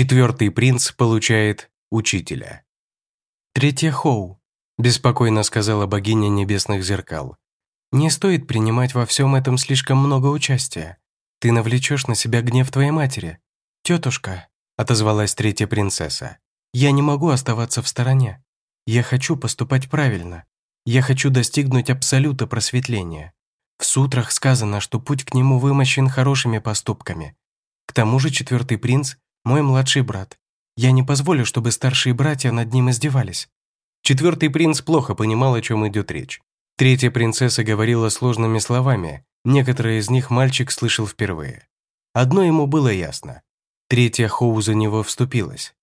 Четвертый принц получает учителя. «Третья Хоу», – беспокойно сказала богиня небесных зеркал. «Не стоит принимать во всем этом слишком много участия. Ты навлечешь на себя гнев твоей матери. Тетушка», – отозвалась третья принцесса, – «я не могу оставаться в стороне. Я хочу поступать правильно. Я хочу достигнуть абсолюта просветления. В сутрах сказано, что путь к нему вымощен хорошими поступками. К тому же четвертый принц – мой младший брат. Я не позволю, чтобы старшие братья над ним издевались». Четвертый принц плохо понимал, о чем идет речь. Третья принцесса говорила сложными словами, некоторые из них мальчик слышал впервые. Одно ему было ясно. Третья Хоу за него вступилась.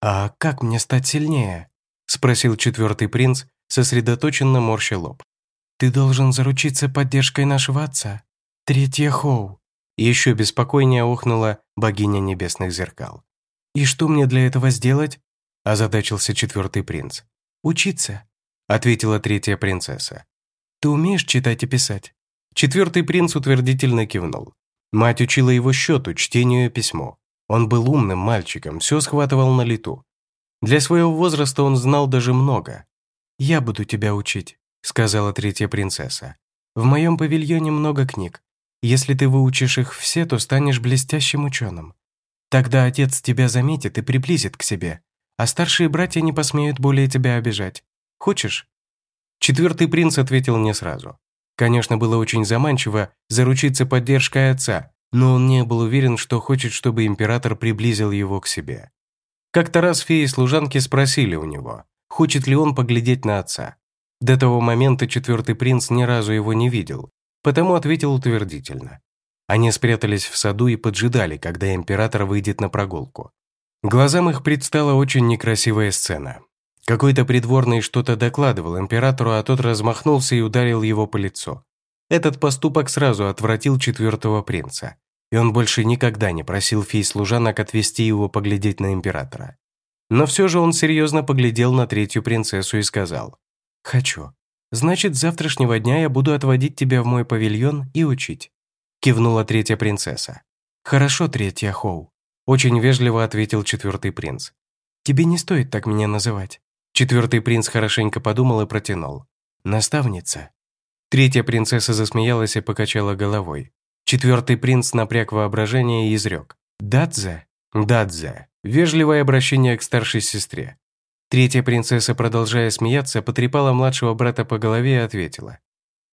«А как мне стать сильнее?» – спросил четвертый принц, сосредоточенно морща лоб. «Ты должен заручиться поддержкой нашего отца. Третья Хоу». Еще беспокойнее охнула богиня небесных зеркал. «И что мне для этого сделать?» – озадачился четвертый принц. «Учиться», – ответила третья принцесса. «Ты умеешь читать и писать?» Четвертый принц утвердительно кивнул. Мать учила его счету, чтению и письму. Он был умным мальчиком, все схватывал на лету. Для своего возраста он знал даже много. «Я буду тебя учить», — сказала третья принцесса. «В моем павильоне много книг. Если ты выучишь их все, то станешь блестящим ученым. Тогда отец тебя заметит и приблизит к себе, а старшие братья не посмеют более тебя обижать. Хочешь?» Четвертый принц ответил не сразу. Конечно, было очень заманчиво заручиться поддержкой отца, но он не был уверен, что хочет, чтобы император приблизил его к себе. Как-то раз феи служанки спросили у него, хочет ли он поглядеть на отца. До того момента четвертый принц ни разу его не видел, потому ответил утвердительно. Они спрятались в саду и поджидали, когда император выйдет на прогулку. Глазам их предстала очень некрасивая сцена. Какой-то придворный что-то докладывал императору, а тот размахнулся и ударил его по лицу. Этот поступок сразу отвратил четвертого принца, и он больше никогда не просил фей-служанок отвести его поглядеть на императора. Но все же он серьезно поглядел на третью принцессу и сказал, «Хочу. Значит, с завтрашнего дня я буду отводить тебя в мой павильон и учить», кивнула третья принцесса. «Хорошо, третья Хоу», очень вежливо ответил четвертый принц. «Тебе не стоит так меня называть». Четвертый принц хорошенько подумал и протянул. «Наставница». Третья принцесса засмеялась и покачала головой. Четвертый принц напряг воображение и изрек. «Дадзе?» «Дадзе». Вежливое обращение к старшей сестре. Третья принцесса, продолжая смеяться, потрепала младшего брата по голове и ответила.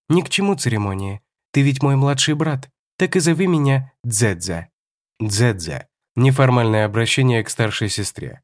«Ни к чему церемонии. Ты ведь мой младший брат. Так и зови меня Дзэдза». Дзэдза. Неформальное обращение к старшей сестре.